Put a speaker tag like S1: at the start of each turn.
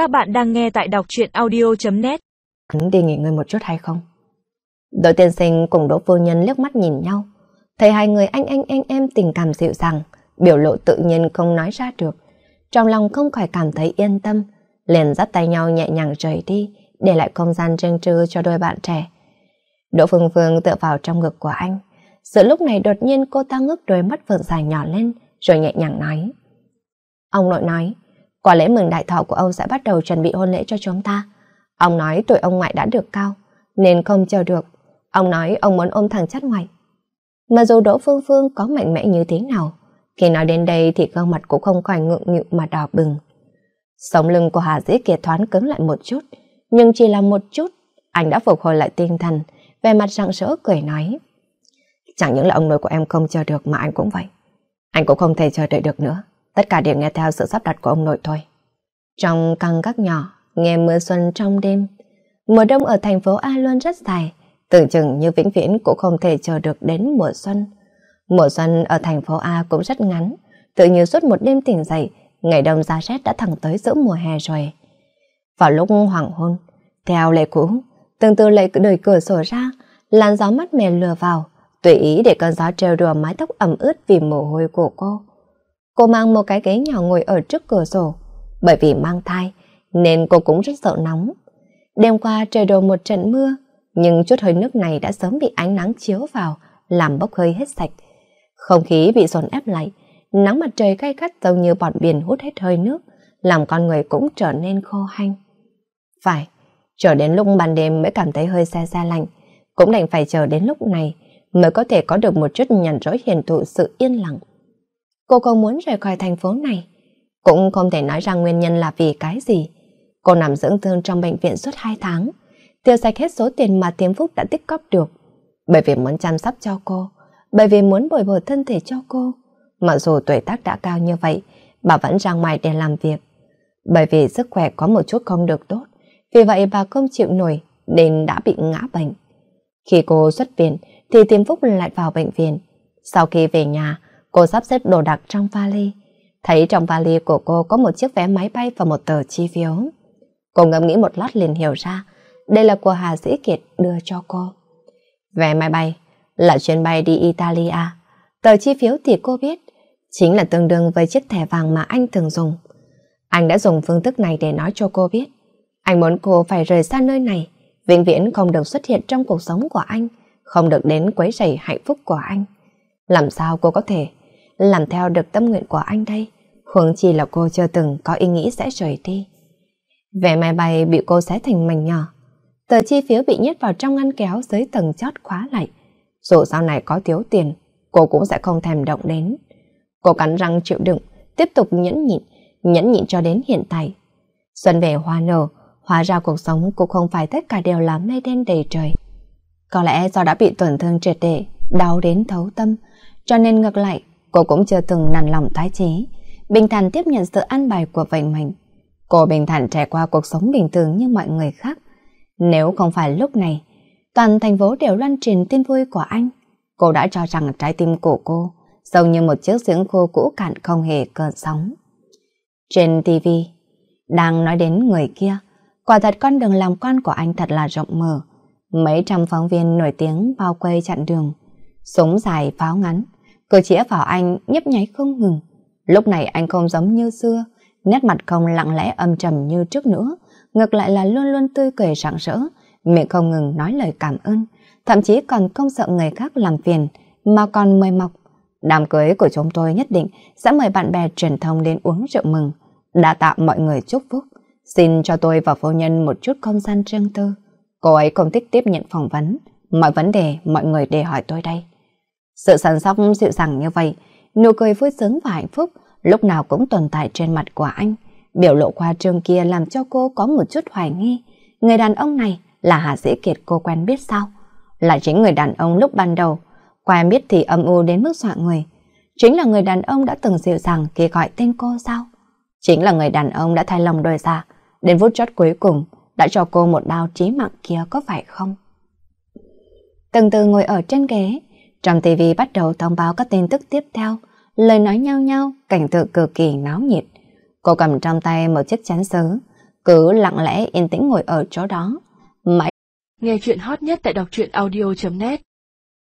S1: Các bạn đang nghe tại đọc truyện audio.net
S2: Đi nghỉ ngơi một chút hay không? Đội tiên sinh cùng Đỗ Phu Nhân liếc mắt nhìn nhau. Thấy hai người anh anh anh em tình cảm dịu dàng, biểu lộ tự nhiên không nói ra được. Trong lòng không khỏi cảm thấy yên tâm, liền dắt tay nhau nhẹ nhàng rời đi, để lại không gian riêng trư cho đôi bạn trẻ. Đỗ Phương Phương tựa vào trong ngực của anh. Sự lúc này đột nhiên cô ta ngước đôi mắt vượng dài nhỏ lên, rồi nhẹ nhàng nói. Ông nội nói, quả lễ mừng đại thọ của ông sẽ bắt đầu chuẩn bị hôn lễ cho chúng ta. Ông nói tuổi ông ngoại đã được cao, nên không chờ được. Ông nói ông muốn ôm thằng chắt ngoại. Mà dù Đỗ Phương Phương có mạnh mẽ như thế nào, khi nói đến đây thì gương mặt cũng không khỏi ngượng nghịu mà đỏ bừng. Sống lưng của Hà Dĩ Kiệt thoáng cứng lại một chút, nhưng chỉ là một chút, anh đã phục hồi lại tinh thần, về mặt rạng rỡ cười nói. Chẳng những là ông nội của em không chờ được mà anh cũng vậy. Anh cũng không thể chờ đợi được nữa. Tất cả đều nghe theo sự sắp đặt của ông nội thôi. Trong căn gác nhỏ, nghe mưa xuân trong đêm. Mùa đông ở thành phố A luôn rất dài, tưởng chừng như vĩnh viễn cũng không thể chờ được đến mùa xuân. Mùa xuân ở thành phố A cũng rất ngắn, tự như suốt một đêm tỉnh dậy, ngày đông giá rét đã thẳng tới giữa mùa hè rồi. Vào lúc hoàng hôn, theo lệ cũ, từng từ lệ đời cửa sổ ra, làn gió mát mẻ lừa vào, tùy ý để cơn gió trêu đùa mái tóc ẩm ướt vì mồ hôi của cô. Cô mang một cái ghế nhỏ ngồi ở trước cửa sổ, bởi vì mang thai nên cô cũng rất sợ nóng. Đêm qua trời đổ một trận mưa, nhưng chút hơi nước này đã sớm bị ánh nắng chiếu vào, làm bốc hơi hết sạch. Không khí bị dồn ép lại, nắng mặt trời gay gắt giống như bọt biển hút hết hơi nước, làm con người cũng trở nên khô hanh. Phải, chờ đến lúc ban đêm mới cảm thấy hơi xe xe lạnh, cũng đành phải chờ đến lúc này mới có thể có được một chút nhàn rỗi hiền thụ sự yên lặng. Cô không muốn rời khỏi thành phố này, cũng không thể nói rằng nguyên nhân là vì cái gì. Cô nằm dưỡng thương trong bệnh viện suốt 2 tháng, tiêu sạch hết số tiền mà tiếm Phúc đã tích cóp được, bởi vì muốn chăm sóc cho cô, bởi vì muốn bồi bổ thân thể cho cô. Mặc dù tuổi tác đã cao như vậy, bà vẫn ra ngoài để làm việc. Bởi vì sức khỏe có một chút không được tốt, vì vậy bà không chịu nổi nên đã bị ngã bệnh. Khi cô xuất viện thì Tiêm Phúc lại vào bệnh viện. Sau khi về nhà, cô sắp xếp đồ đạc trong vali. Thấy trong vali của cô có một chiếc vé máy bay và một tờ chi phiếu. Cô ngẫm nghĩ một lát liền hiểu ra, đây là của Hà Dĩ Kiệt đưa cho cô. Vé máy bay là chuyến bay đi Italia. Tờ chi phiếu thì cô biết, chính là tương đương với chiếc thẻ vàng mà anh thường dùng. Anh đã dùng phương thức này để nói cho cô biết. Anh muốn cô phải rời xa nơi này, vĩnh viễn không được xuất hiện trong cuộc sống của anh, không được đến quấy rầy hạnh phúc của anh. Làm sao cô có thể làm theo được tâm nguyện của anh đây? Huống chi là cô chưa từng có ý nghĩ sẽ rời đi. Vẻ máy bay bị cô xé thành mảnh nhỏ. Tờ chi phiếu bị nhét vào trong ngăn kéo dưới tầng chót khóa lại. Dù sau này có thiếu tiền, cô cũng sẽ không thèm động đến. Cô cắn răng chịu đựng, tiếp tục nhẫn nhịn, nhẫn nhịn cho đến hiện tại. Xuân về hoa nở, hóa ra cuộc sống cũng không phải tất cả đều là mây đen đầy trời. Có lẽ do đã bị tổn thương triệt để, đau đến thấu tâm, cho nên ngược lại, cô cũng chưa từng nản lòng tái chế, bình thản tiếp nhận sự an bài của vậy mình Cô bình thản trải qua cuộc sống bình thường như mọi người khác. Nếu không phải lúc này, toàn thành phố đều loan truyền tin vui của anh. Cô đã cho rằng trái tim của cô giống như một chiếc giếng khô cũ cạn không hề cơn sóng. Trên TV, đang nói đến người kia, quả thật con đường làm quan của anh thật là rộng mở. Mấy trăm phóng viên nổi tiếng bao quay chặn đường, súng dài pháo ngắn, cơ chĩa vào anh nhấp nháy không ngừng. Lúc này anh không giống như xưa, nét mặt không lặng lẽ âm trầm như trước nữa, ngược lại là luôn luôn tươi cười rạng rỡ, miệng không ngừng nói lời cảm ơn, thậm chí còn không sợ người khác làm phiền, mà còn mời mọc. Đám cưới của chúng tôi nhất định sẽ mời bạn bè truyền thông đến uống rượu mừng, đã tạo mọi người chúc phúc. Xin cho tôi và phu nhân một chút không gian riêng tư. Cô ấy không thích tiếp nhận phỏng vấn, mọi vấn đề mọi người đề hỏi tôi đây. Sự săn sóc dịu dàng như vậy, nụ cười vui sướng và hạnh phúc lúc nào cũng tồn tại trên mặt của anh. Biểu lộ qua trương kia làm cho cô có một chút hoài nghi. Người đàn ông này là Hà Dĩ Kiệt cô quen biết sao? Là chính người đàn ông lúc ban đầu. Quen biết thì âm u đến mức soạn người. Chính là người đàn ông đã từng dịu dàng khi gọi tên cô sao? Chính là người đàn ông đã thay lòng đôi ra. Dạ. Đến phút chót cuối cùng đã cho cô một đau trí mạng kia có phải không? Từng từ ngồi ở trên ghế, trong TV bắt đầu thông báo các tin tức tiếp theo, lời nói nhau nhau, cảnh tượng cực kỳ náo nhiệt. Cô cầm trong tay một chiếc chén sứ, cứ lặng lẽ yên tĩnh ngồi ở chỗ đó. Mãi
S1: Nghe chuyện hot nhất tại đọc truyện audio.net